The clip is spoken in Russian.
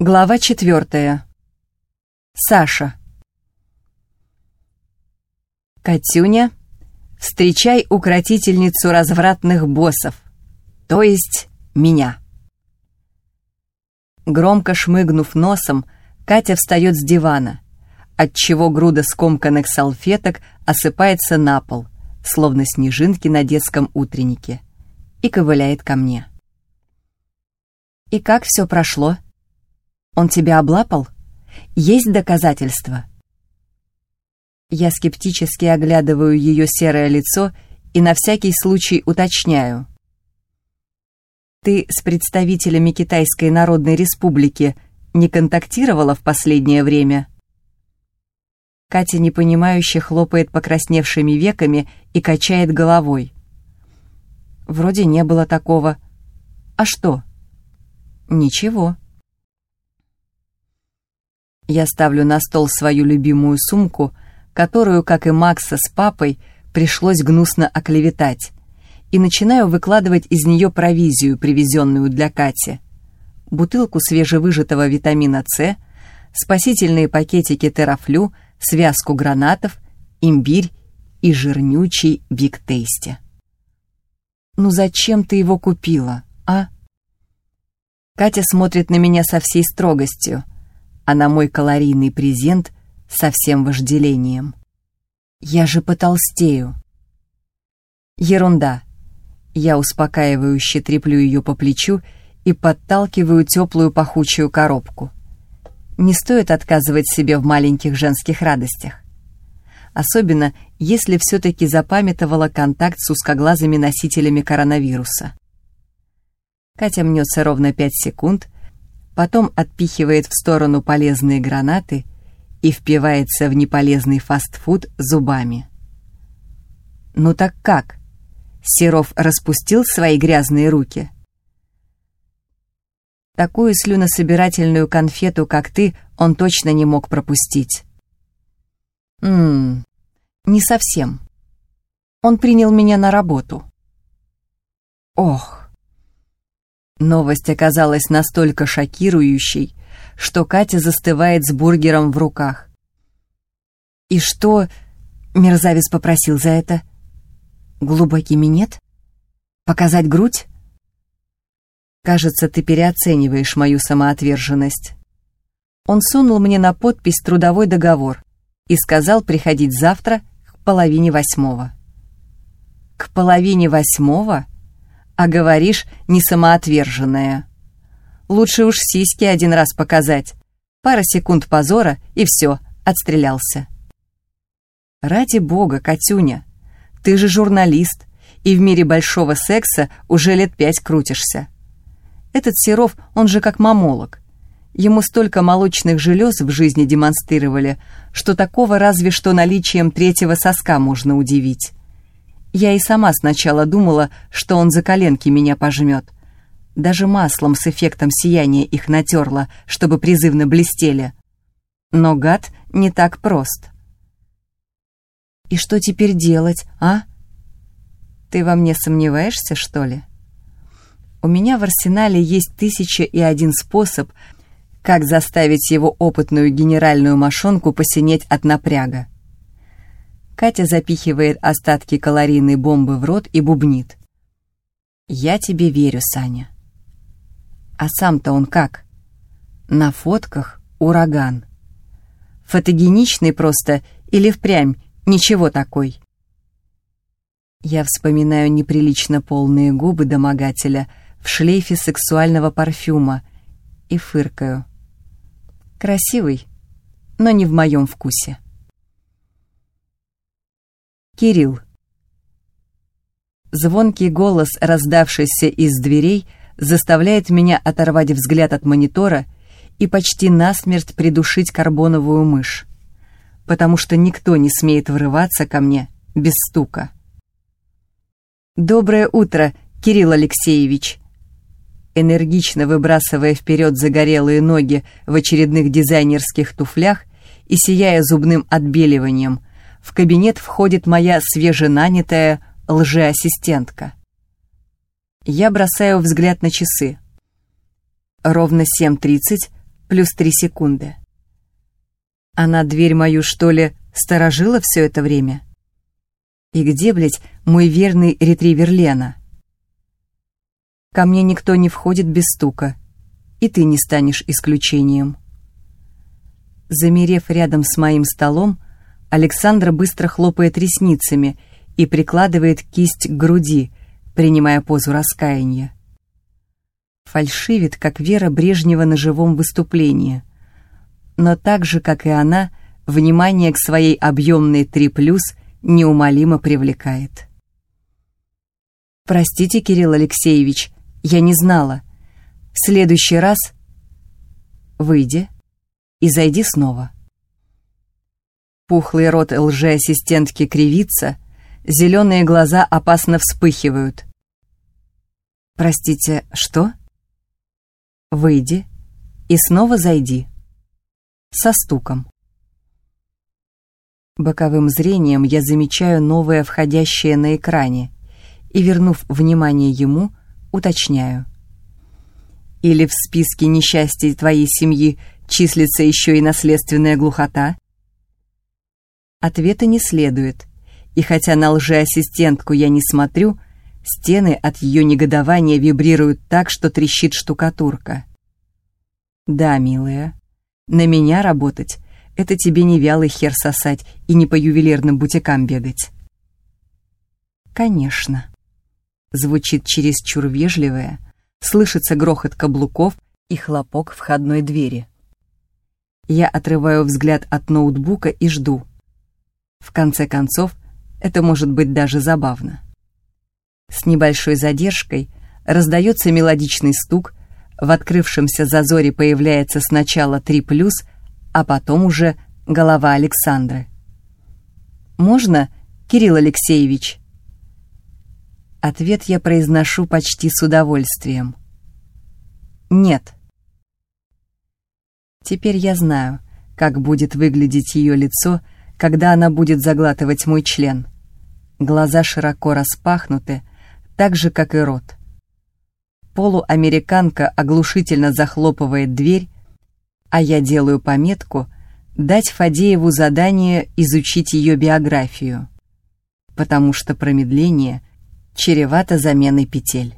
Глава четвертая. Саша. Катюня, встречай укротительницу развратных боссов, то есть меня. Громко шмыгнув носом, Катя встает с дивана, отчего груда скомканных салфеток осыпается на пол, словно снежинки на детском утреннике, и ковыляет ко мне. «И как все прошло?» Он тебя облапал? Есть доказательства?» Я скептически оглядываю ее серое лицо и на всякий случай уточняю. «Ты с представителями Китайской Народной Республики не контактировала в последнее время?» Катя непонимающе хлопает покрасневшими веками и качает головой. «Вроде не было такого. А что?» «Ничего». Я ставлю на стол свою любимую сумку, которую, как и Макса с папой, пришлось гнусно оклеветать, и начинаю выкладывать из нее провизию, привезенную для Кати. Бутылку свежевыжатого витамина С, спасительные пакетики терафлю, связку гранатов, имбирь и жирнючий Биг Тейсти. «Ну зачем ты его купила, а?» Катя смотрит на меня со всей строгостью – а на мой калорийный презент со всем вожделением. Я же потолстею. Ерунда. Я успокаивающе треплю ее по плечу и подталкиваю теплую пахучую коробку. Не стоит отказывать себе в маленьких женских радостях. Особенно, если все-таки запамятовала контакт с узкоглазыми носителями коронавируса. Катя мнется ровно пять секунд, потом отпихивает в сторону полезные гранаты и впивается в неполезный фастфуд зубами. «Ну так как?» Серов распустил свои грязные руки. Такую слюнособирательную конфету, как ты, он точно не мог пропустить. Ммм, не совсем. Он принял меня на работу. Ох, Новость оказалась настолько шокирующей, что Катя застывает с бургером в руках. «И что?» — мерзавец попросил за это. «Глубокий минет? Показать грудь?» «Кажется, ты переоцениваешь мою самоотверженность». Он сунул мне на подпись трудовой договор и сказал приходить завтра к половине восьмого. «К половине восьмого?» А говоришь не самоотверженная. Лучше уж сиськи один раз показать. Пара секунд позора, и все, отстрелялся. Ради бога, Катюня, ты же журналист, и в мире большого секса уже лет пять крутишься. Этот Серов, он же как мамолог. Ему столько молочных желез в жизни демонстрировали, что такого разве что наличием третьего соска можно удивить. Я и сама сначала думала, что он за коленки меня пожмет. Даже маслом с эффектом сияния их натерла, чтобы призывно блестели. Но гад не так прост. «И что теперь делать, а? Ты во мне сомневаешься, что ли?» У меня в арсенале есть тысяча и один способ, как заставить его опытную генеральную мошонку посинеть от напряга. Катя запихивает остатки калорийной бомбы в рот и бубнит. «Я тебе верю, Саня». А сам-то он как? На фотках ураган. Фотогеничный просто или впрямь ничего такой. Я вспоминаю неприлично полные губы домогателя в шлейфе сексуального парфюма и фыркаю. Красивый, но не в моем вкусе. Кирилл. Звонкий голос, раздавшийся из дверей, заставляет меня оторвать взгляд от монитора и почти насмерть придушить карбоновую мышь, потому что никто не смеет врываться ко мне без стука. «Доброе утро, Кирилл Алексеевич!» Энергично выбрасывая вперед загорелые ноги в очередных дизайнерских туфлях и сияя зубным отбеливанием – в кабинет входит моя свеженанятая лжеассистентка. Я бросаю взгляд на часы. Ровно 7.30, плюс три секунды. Она дверь мою, что ли, сторожила все это время? И где, блядь, мой верный ретривер Лена? Ко мне никто не входит без стука, и ты не станешь исключением. Замерев рядом с моим столом, Александра быстро хлопает ресницами и прикладывает кисть к груди, принимая позу раскаяния. Фальшивит, как Вера Брежнева на живом выступлении. Но так же, как и она, внимание к своей объемной 3+, неумолимо привлекает. «Простите, Кирилл Алексеевич, я не знала. В следующий раз...» «Выйди и зайди снова». Пухлый рот лжеассистентки кривится, зеленые глаза опасно вспыхивают. «Простите, что?» «Выйди и снова зайди». Со стуком. Боковым зрением я замечаю новое входящее на экране и, вернув внимание ему, уточняю. Или в списке несчастий твоей семьи числится еще и наследственная глухота? Ответа не следует, и хотя на лжеассистентку я не смотрю, стены от ее негодования вибрируют так, что трещит штукатурка. Да, милая, на меня работать — это тебе не вялый хер сосать и не по ювелирным бутикам бегать. Конечно. Звучит чересчур вежливая, слышится грохот каблуков и хлопок входной двери. Я отрываю взгляд от ноутбука и жду — в конце концов, это может быть даже забавно. С небольшой задержкой раздается мелодичный стук, в открывшемся зазоре появляется сначала три плюс, а потом уже голова Александры. «Можно, Кирилл Алексеевич?» Ответ я произношу почти с удовольствием. «Нет». Теперь я знаю, как будет выглядеть ее лицо, когда она будет заглатывать мой член. Глаза широко распахнуты, так же, как и рот. Полуамериканка оглушительно захлопывает дверь, а я делаю пометку дать Фадееву задание изучить ее биографию, потому что промедление чревато заменой петель.